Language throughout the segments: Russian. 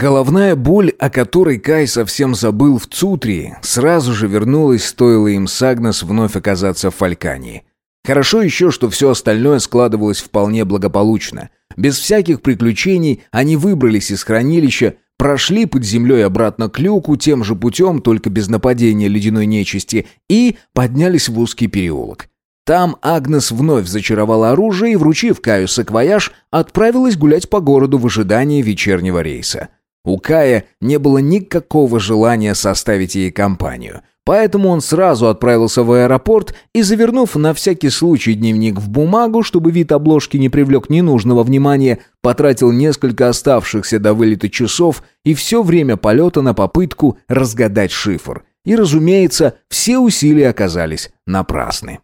Головная боль, о которой Кай совсем забыл в Цутрии, сразу же вернулась, стоило им с Агнес вновь оказаться в Фалькании. Хорошо еще, что все остальное складывалось вполне благополучно. Без всяких приключений они выбрались из хранилища, прошли под землей обратно к люку тем же путем, только без нападения ледяной нечисти, и поднялись в узкий переулок. Там Агнес вновь зачаровала оружие и, вручив Каю саквояж, отправилась гулять по городу в ожидании вечернего рейса. У Кая не было никакого желания составить ей компанию, поэтому он сразу отправился в аэропорт и, завернув на всякий случай дневник в бумагу, чтобы вид обложки не привлек ненужного внимания, потратил несколько оставшихся до вылета часов и все время полета на попытку разгадать шифр. И, разумеется, все усилия оказались напрасны.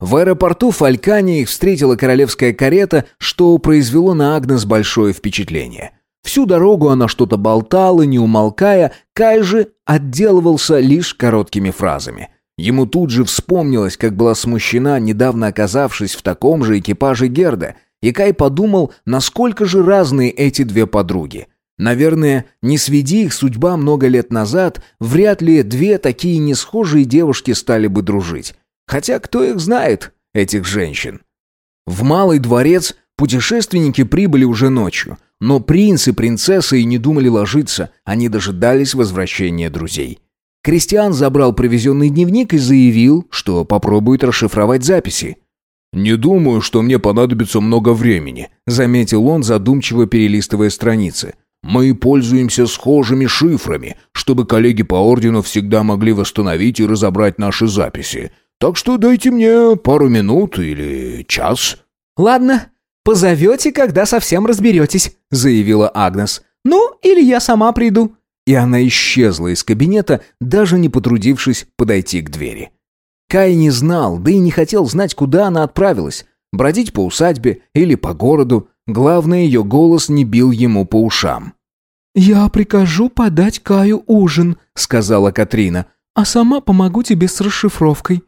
В аэропорту Фалькани их встретила королевская карета, что произвело на Агнес большое впечатление. Всю дорогу она что-то болтала, не умолкая, Кай же отделывался лишь короткими фразами. Ему тут же вспомнилось, как была смущена, недавно оказавшись в таком же экипаже Герда, и Кай подумал, насколько же разные эти две подруги. Наверное, не сведи их судьба много лет назад, вряд ли две такие несхожие девушки стали бы дружить. Хотя кто их знает, этих женщин? В Малый дворец путешественники прибыли уже ночью, но принц и принцесса и не думали ложиться, они дожидались возвращения друзей. Кристиан забрал привезенный дневник и заявил, что попробует расшифровать записи. «Не думаю, что мне понадобится много времени», — заметил он, задумчиво перелистывая страницы. «Мы пользуемся схожими шифрами, чтобы коллеги по ордену всегда могли восстановить и разобрать наши записи. Так что дайте мне пару минут или час». «Ладно, позовете, когда совсем разберетесь», — заявила Агнес. «Ну, или я сама приду». И она исчезла из кабинета, даже не потрудившись подойти к двери. Кай не знал, да и не хотел знать, куда она отправилась. Бродить по усадьбе или по городу. Главное, ее голос не бил ему по ушам. «Я прикажу подать Каю ужин», — сказала Катрина, «а сама помогу тебе с расшифровкой».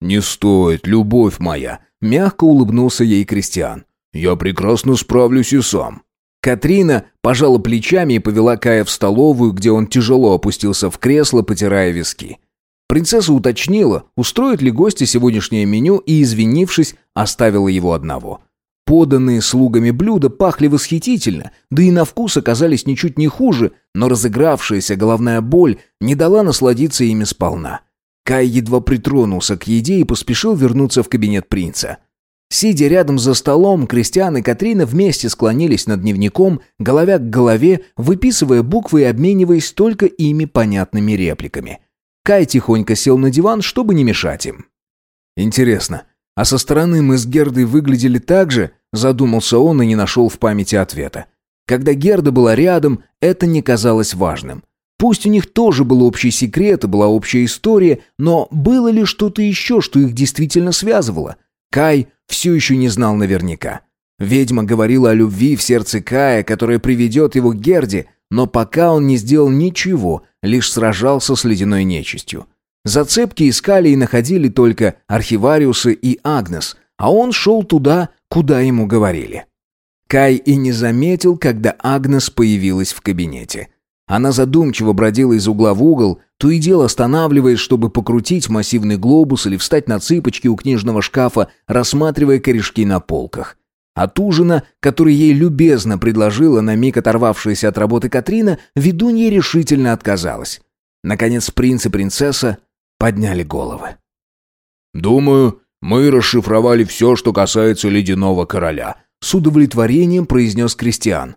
«Не стоит, любовь моя», — мягко улыбнулся ей Кристиан. «Я прекрасно справлюсь и сам». Катрина пожала плечами и повела Кая в столовую, где он тяжело опустился в кресло, потирая виски. Принцесса уточнила, устроит ли гости сегодняшнее меню, и, извинившись, оставила его одного. Поданные слугами блюда пахли восхитительно, да и на вкус оказались ничуть не хуже, но разыгравшаяся головная боль не дала насладиться ими сполна. Кай едва притронулся к еде и поспешил вернуться в кабинет принца. Сидя рядом за столом, Кристиан и Катрина вместе склонились над дневником, головя к голове, выписывая буквы и обмениваясь только ими понятными репликами. Кай тихонько сел на диван, чтобы не мешать им. «Интересно, а со стороны мы с Гердой выглядели так же?» Задумался он и не нашел в памяти ответа. Когда Герда была рядом, это не казалось важным. Пусть у них тоже был общий секрет и была общая история, но было ли что-то еще, что их действительно связывало? Кай все еще не знал наверняка. Ведьма говорила о любви в сердце Кая, которая приведет его к Герде, но пока он не сделал ничего, лишь сражался с ледяной нечистью. Зацепки искали и находили только архивариусы и Агнес, а он шел туда, куда ему говорили. Кай и не заметил, когда Агнес появилась в кабинете. Она задумчиво бродила из угла в угол, то и дело останавливаясь, чтобы покрутить массивный глобус или встать на цыпочки у книжного шкафа, рассматривая корешки на полках. От ужина, который ей любезно предложила на миг оторвавшаяся от работы Катрина, ведунья решительно отказалась. Наконец принц и принцесса подняли головы. «Думаю, мы расшифровали все, что касается ледяного короля», с удовлетворением произнес Кристиан.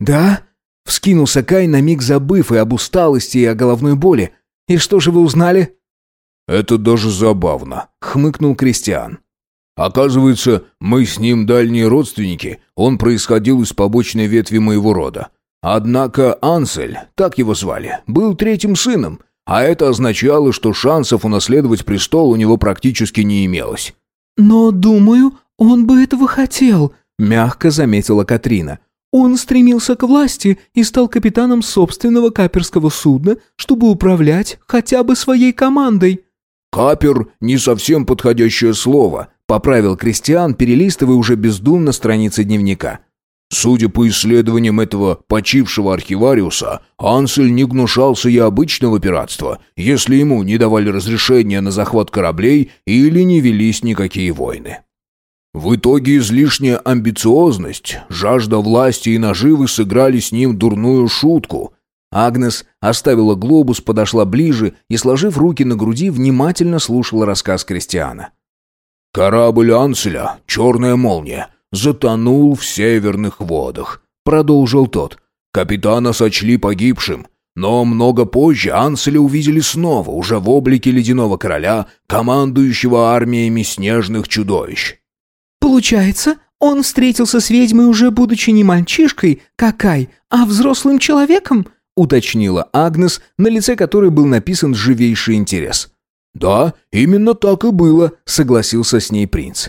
«Да?» Вскинулся Кай, на миг забыв и об усталости, и о головной боли. «И что же вы узнали?» «Это даже забавно», — хмыкнул Кристиан. «Оказывается, мы с ним дальние родственники, он происходил из побочной ветви моего рода. Однако Ансель, так его звали, был третьим сыном, а это означало, что шансов унаследовать престол у него практически не имелось». «Но, думаю, он бы этого хотел», — мягко заметила Катрина. Он стремился к власти и стал капитаном собственного каперского судна, чтобы управлять хотя бы своей командой». «Капер — не совсем подходящее слово», — поправил Кристиан, перелистывая уже бездумно страницы дневника. Судя по исследованиям этого почившего архивариуса, Ансель не гнушался и обычного пиратства, если ему не давали разрешения на захват кораблей или не велись никакие войны. В итоге излишняя амбициозность, жажда власти и наживы сыграли с ним дурную шутку. Агнес оставила глобус, подошла ближе и, сложив руки на груди, внимательно слушала рассказ Кристиана. «Корабль Анселя, черная молния, затонул в северных водах», — продолжил тот. «Капитана сочли погибшим». Но много позже Анселя увидели снова, уже в облике ледяного короля, командующего армиями снежных чудовищ. «Получается, он встретился с ведьмой уже будучи не мальчишкой, какай, а взрослым человеком?» уточнила Агнес, на лице которой был написан живейший интерес. «Да, именно так и было», — согласился с ней принц.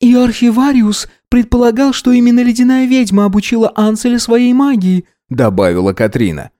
«И архивариус предполагал, что именно ледяная ведьма обучила Анселя своей магии», — добавила Катрина.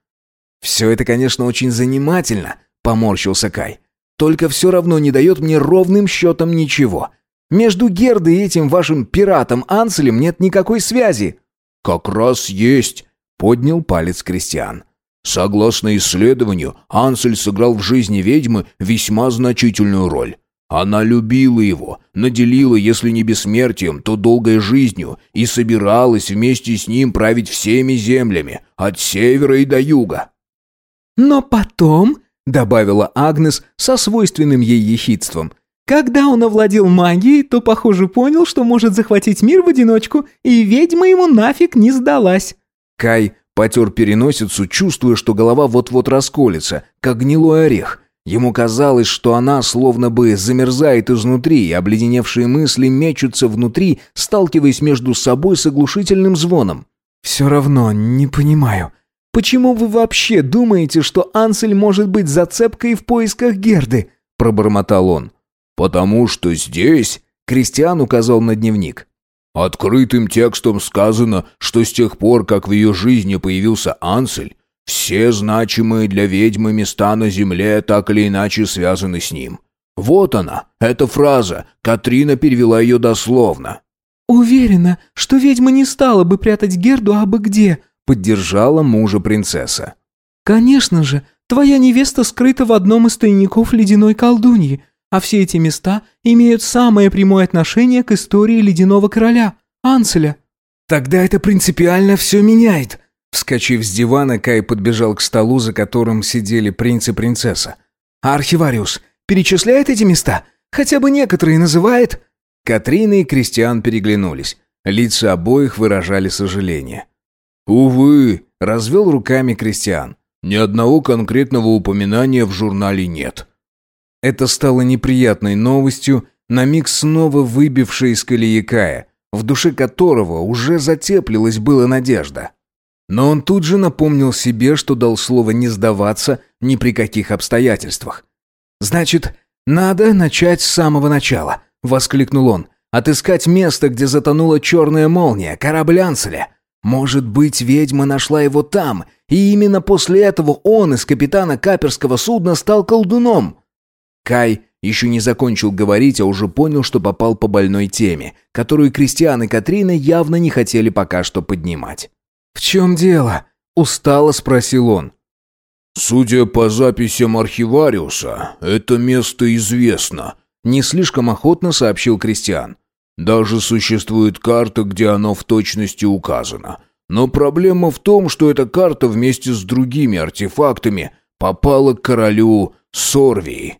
«Все это, конечно, очень занимательно», — поморщился Кай. «Только все равно не дает мне ровным счетом ничего. Между Гердой и этим вашим пиратом Анселем нет никакой связи». «Как раз есть», — поднял палец Кристиан. Согласно исследованию, Ансель сыграл в жизни ведьмы весьма значительную роль. Она любила его, наделила, если не бессмертием, то долгой жизнью, и собиралась вместе с ним править всеми землями, от севера и до юга. «Но потом», — добавила Агнес со свойственным ей ехидством, «когда он овладел магией, то, похоже, понял, что может захватить мир в одиночку, и ведьма ему нафиг не сдалась». Кай Потер переносицу, чувствуя, что голова вот-вот расколется, как гнилой орех. Ему казалось, что она словно бы замерзает изнутри, и обледеневшие мысли мечутся внутри, сталкиваясь между собой с оглушительным звоном. «Все равно не понимаю. Почему вы вообще думаете, что Ансель может быть зацепкой в поисках Герды?» – пробормотал он. «Потому что здесь...» – Кристиан указал на дневник. Открытым текстом сказано, что с тех пор, как в ее жизни появился Ансель, все значимые для ведьмы места на земле так или иначе связаны с ним. Вот она, эта фраза, Катрина перевела ее дословно. «Уверена, что ведьма не стала бы прятать Герду абы где», поддержала мужа принцесса. «Конечно же, твоя невеста скрыта в одном из тайников ледяной колдуньи, а все эти места имеют самое прямое отношение к истории Ледяного Короля, Анселя». «Тогда это принципиально все меняет», Вскочив с дивана, Кай подбежал к столу, за которым сидели принц и принцесса. «А архивариус перечисляет эти места? Хотя бы некоторые называет?» Катрина и Кристиан переглянулись. Лица обоих выражали сожаление. «Увы», — развел руками Кристиан. «Ни одного конкретного упоминания в журнале нет. Это стало неприятной новостью, на миг снова выбившей из колеи Кая, в душе которого уже затеплилась была надежда. Но он тут же напомнил себе, что дал слово не сдаваться ни при каких обстоятельствах. «Значит, надо начать с самого начала», — воскликнул он. «Отыскать место, где затонула черная молния, корабль Анселя. Может быть, ведьма нашла его там, и именно после этого он из капитана каперского судна стал колдуном. Кай еще не закончил говорить, а уже понял, что попал по больной теме, которую Кристиан и Катрина явно не хотели пока что поднимать. «В чем дело?» – устало спросил он. «Судя по записям архивариуса, это место известно», – не слишком охотно сообщил Кристиан. «Даже существует карта, где оно в точности указано. Но проблема в том, что эта карта вместе с другими артефактами попала к королю Сорвии».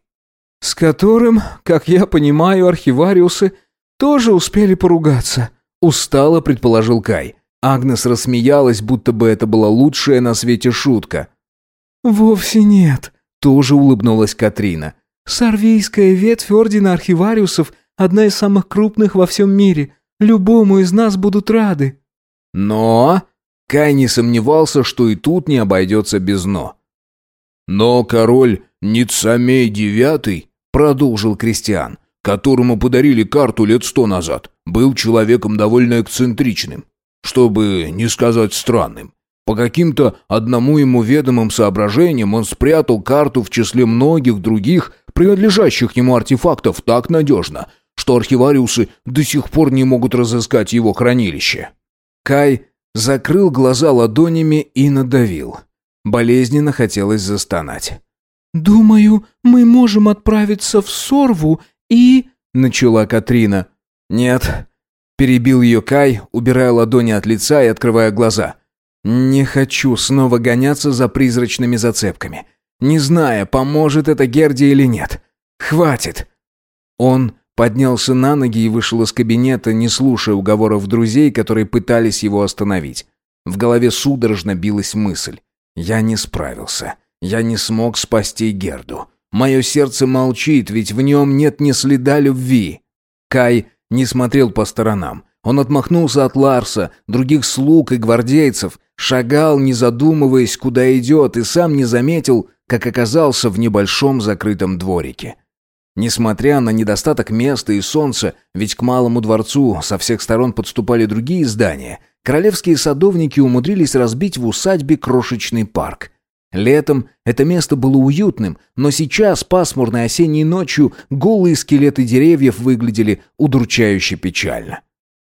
«С которым, как я понимаю, архивариусы тоже успели поругаться», — устало предположил Кай. Агнес рассмеялась, будто бы это была лучшая на свете шутка. «Вовсе нет», — тоже улыбнулась Катрина. «Сарвийская ветвь Ордена Архивариусов — одна из самых крупных во всем мире. Любому из нас будут рады». «Но...» Кай не сомневался, что и тут не обойдется без «но». «Но король Ницамей Девятый продолжил Кристиан, которому подарили карту лет сто назад, был человеком довольно эксцентричным, чтобы не сказать странным. По каким-то одному ему ведомым соображениям он спрятал карту в числе многих других, принадлежащих ему артефактов так надежно, что архивариусы до сих пор не могут разыскать его хранилище. Кай закрыл глаза ладонями и надавил. Болезненно хотелось застонать. «Думаю, мы можем отправиться в Сорву и...» — начала Катрина. «Нет», — перебил ее Кай, убирая ладони от лица и открывая глаза. «Не хочу снова гоняться за призрачными зацепками, не зная, поможет это Герде или нет. Хватит!» Он поднялся на ноги и вышел из кабинета, не слушая уговоров друзей, которые пытались его остановить. В голове судорожно билась мысль. «Я не справился. Я не смог спасти Герду. Мое сердце молчит, ведь в нем нет ни следа любви». Кай не смотрел по сторонам. Он отмахнулся от Ларса, других слуг и гвардейцев, шагал, не задумываясь, куда идет, и сам не заметил, как оказался в небольшом закрытом дворике. Несмотря на недостаток места и солнца, ведь к малому дворцу со всех сторон подступали другие здания, королевские садовники умудрились разбить в усадьбе крошечный парк. Летом это место было уютным, но сейчас, пасмурной осенней ночью, голые скелеты деревьев выглядели удручающе печально.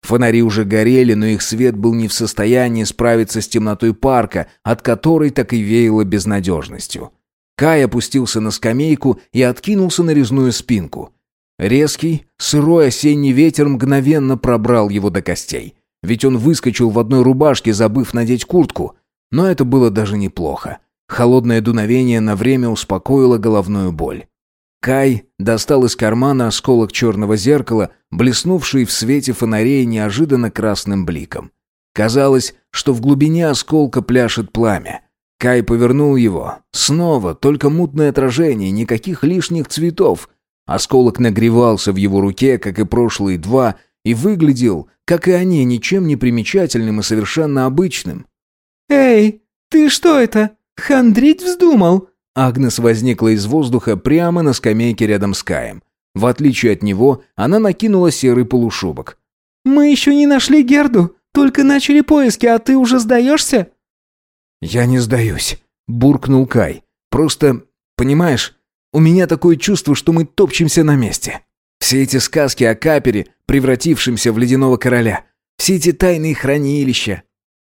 Фонари уже горели, но их свет был не в состоянии справиться с темнотой парка, от которой так и веяло безнадежностью. Кай опустился на скамейку и откинулся на резную спинку. Резкий, сырой осенний ветер мгновенно пробрал его до костей. Ведь он выскочил в одной рубашке, забыв надеть куртку. Но это было даже неплохо. Холодное дуновение на время успокоило головную боль. Кай достал из кармана осколок черного зеркала, блеснувший в свете фонарей неожиданно красным бликом. Казалось, что в глубине осколка пляшет пламя. Кай повернул его. Снова только мутное отражение, никаких лишних цветов. Осколок нагревался в его руке, как и прошлые два, и выглядел, как и они, ничем не примечательным и совершенно обычным. «Эй, ты что это? Хандрить вздумал?» Агнес возникла из воздуха прямо на скамейке рядом с Каем. В отличие от него, она накинула серый полушубок. «Мы еще не нашли Герду, только начали поиски, а ты уже сдаешься?» «Я не сдаюсь», — буркнул Кай. «Просто, понимаешь, у меня такое чувство, что мы топчемся на месте. Все эти сказки о Капере, превратившемся в ледяного короля, все эти тайные хранилища,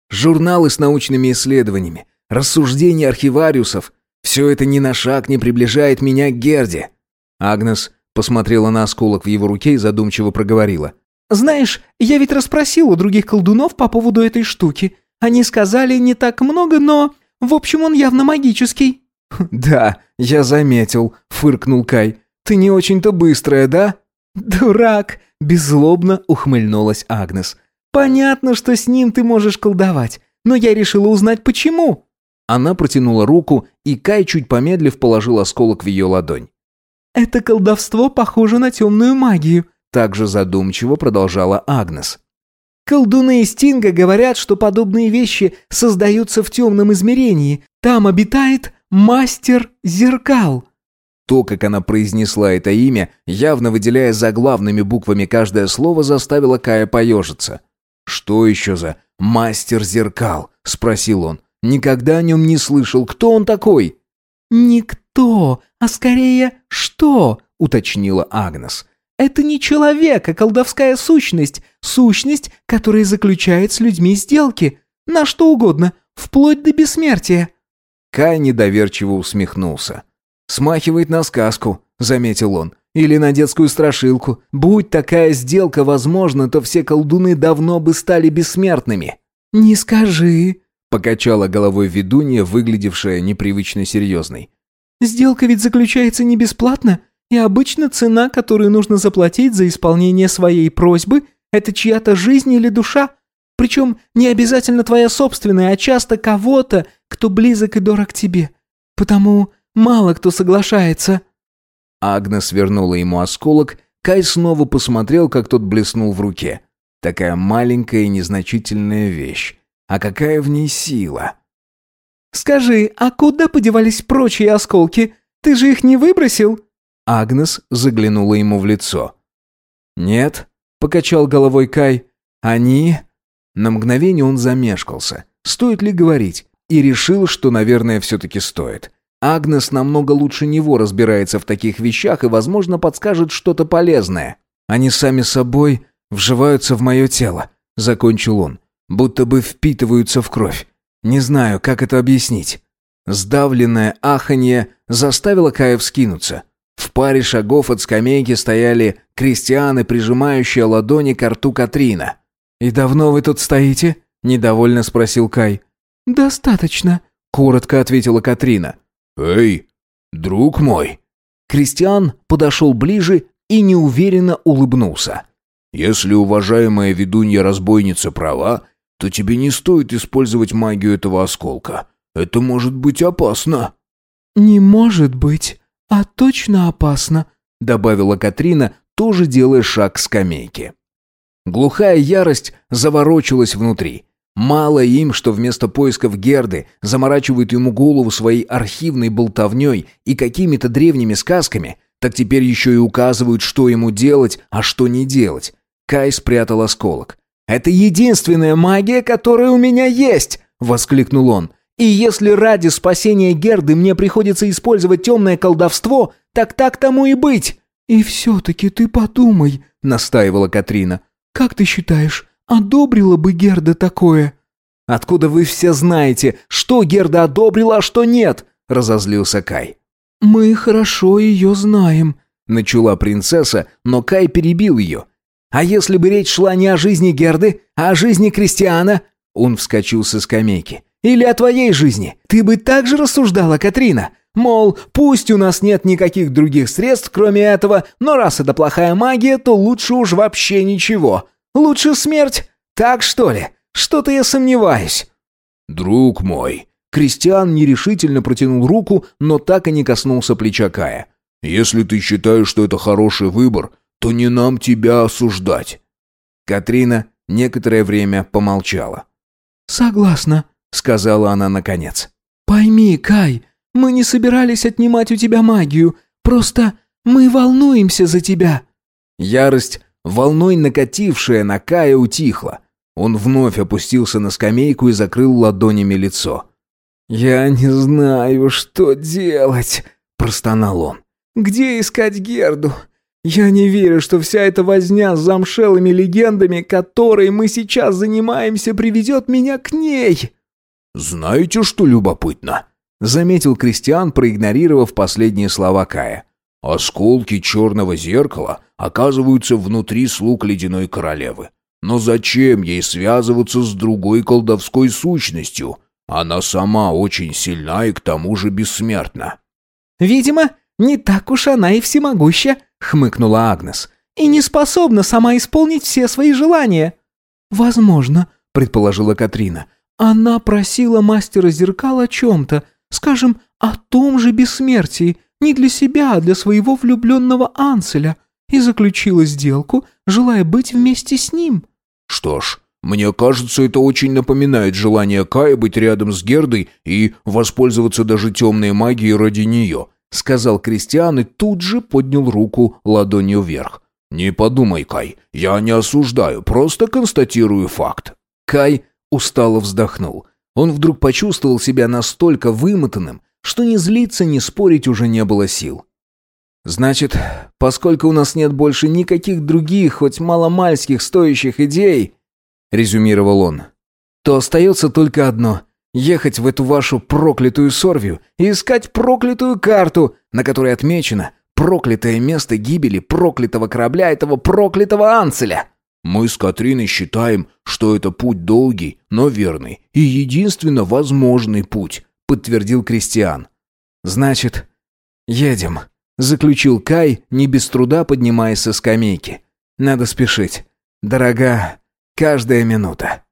журналы с научными исследованиями, рассуждения архивариусов — все это ни на шаг не приближает меня к Герде». Агнес посмотрела на осколок в его руке и задумчиво проговорила. «Знаешь, я ведь расспросил у других колдунов по поводу этой штуки. Они сказали не так много, но... В общем, он явно магический». «Да, я заметил», — фыркнул Кай. «Ты не очень-то быстрая, да?» «Дурак!» — беззлобно ухмыльнулась Агнес. «Понятно, что с ним ты можешь колдовать, но я решила узнать, почему». Она протянула руку, и Кай, чуть помедлив, положил осколок в ее ладонь. «Это колдовство похоже на темную магию», — также задумчиво продолжала Агнес. Колдуны из Тинга говорят, что подобные вещи создаются в темном измерении. Там обитает мастер зеркал». То, как она произнесла это имя, явно выделяя заглавными буквами каждое слово, заставило Кая поежиться. «Что еще за мастер зеркал?» — спросил он. «Никогда о нем не слышал. Кто он такой?» «Никто, а скорее что?» — уточнила Агнес. Это не человек, а колдовская сущность. Сущность, которая заключает с людьми сделки. На что угодно, вплоть до бессмертия». Кай недоверчиво усмехнулся. «Смахивает на сказку», — заметил он. «Или на детскую страшилку. Будь такая сделка возможна, то все колдуны давно бы стали бессмертными». «Не скажи», — покачала головой ведунья, выглядевшая непривычно серьезной. «Сделка ведь заключается не бесплатно. И обычно цена, которую нужно заплатить за исполнение своей просьбы, это чья-то жизнь или душа. Причем не обязательно твоя собственная, а часто кого-то, кто близок и дорог тебе. Потому мало кто соглашается». Агнес вернула ему осколок, Кай снова посмотрел, как тот блеснул в руке. Такая маленькая и незначительная вещь. А какая в ней сила? «Скажи, а куда подевались прочие осколки? Ты же их не выбросил?» Агнес заглянула ему в лицо. «Нет», — покачал головой Кай, — «они...» На мгновение он замешкался. Стоит ли говорить? И решил, что, наверное, все-таки стоит. Агнес намного лучше него разбирается в таких вещах и, возможно, подскажет что-то полезное. «Они сами собой вживаются в мое тело», — закончил он. будто бы впитываются в кровь. Не знаю, как это объяснить. Сдавленное аханье заставило Кая вскинуться. В паре шагов от скамейки стояли крестьяны, прижимающие ладони к рту Катрина. «И давно вы тут стоите?» – недовольно спросил Кай. «Достаточно», – коротко ответила Катрина. «Эй, друг мой!» Кристиан подошел ближе и неуверенно улыбнулся. «Если уважаемая ведунья-разбойница права, то тебе не стоит использовать магию этого осколка. Это может быть опасно». «Не может быть, а точно опасно», — добавила Катрина, тоже делая шаг к скамейке. Глухая ярость заворочилась внутри. Мало им, что вместо поисков Герды заморачивают ему голову своей архивной болтовней и какими-то древними сказками, так теперь еще и указывают, что ему делать, а что не делать. Кай спрятал осколок. «Это единственная магия, которая у меня есть!» — воскликнул он. «И если ради спасения Герды мне приходится использовать темное колдовство, так так тому и быть!» «И все-таки ты подумай», — настаивала Катрина. «Как ты считаешь, одобрила бы Герда такое?» «Откуда вы все знаете, что Герда одобрила, а что нет?» — разозлился Кай. «Мы хорошо ее знаем», — начала принцесса, но Кай перебил ее. «А если бы речь шла не о жизни Герды, а о жизни Кристиана?» Он вскочил со скамейки. «Или о твоей жизни? Ты бы так же рассуждала, Катрина? Мол, пусть у нас нет никаких других средств, кроме этого, но раз это плохая магия, то лучше уж вообще ничего. Лучше смерть? Так что ли? Что-то я сомневаюсь». «Друг мой», Кристиан нерешительно протянул руку, но так и не коснулся плеча Кая. «Если ты считаешь, что это хороший выбор, то не нам тебя осуждать». Катрина некоторое время помолчала. «Согласна», — сказала она наконец. «Пойми, Кай, мы не собирались отнимать у тебя магию, просто мы волнуемся за тебя». Ярость, волной накатившая на Кая, утихла. Он вновь опустился на скамейку и закрыл ладонями лицо. «Я не знаю, что делать», — простонал он. «Где искать Герду? Я не верю, что вся эта возня с замшелыми легендами, которой мы сейчас занимаемся, приведет меня к ней». «Знаете, что любопытно?» — заметил Кристиан, проигнорировав последние слова Кая. «Осколки черного зеркала оказываются внутри слуг ледяной королевы. Но зачем ей связываться с другой колдовской сущностью?» Она сама очень сильна и к тому же бессмертна». «Видимо, не так уж она и всемогуща», — хмыкнула Агнес. «И не способна сама исполнить все свои желания». «Возможно», — предположила Катрина. «Она просила мастера зеркал о чем-то, скажем, о том же бессмертии, не для себя, а для своего влюбленного Анселя, и заключила сделку, желая быть вместе с ним». «Что ж, мне кажется, это очень напоминает желание Кая быть рядом с Гердой и воспользоваться даже темной магией ради нее», сказал Кристиан и тут же поднял руку ладонью вверх. «Не подумай, Кай, я не осуждаю, просто констатирую факт». Кай устало вздохнул. Он вдруг почувствовал себя настолько вымотанным, что ни злиться, ни спорить уже не было сил. «Значит, поскольку у нас нет больше никаких других, хоть маломальских стоящих идей...» резюмировал он. То остается только одно — ехать в эту вашу проклятую Сорвию и искать проклятую карту, на которой отмечено проклятое место гибели проклятого корабля этого проклятого Анцеля. Мы с Катриной считаем, что это путь долгий, но верный и единственно возможный путь, подтвердил Кристиан. Значит, едем, заключил Кай, не без труда поднимаясь со скамейки. Надо спешить. Дорога, Каждая минута.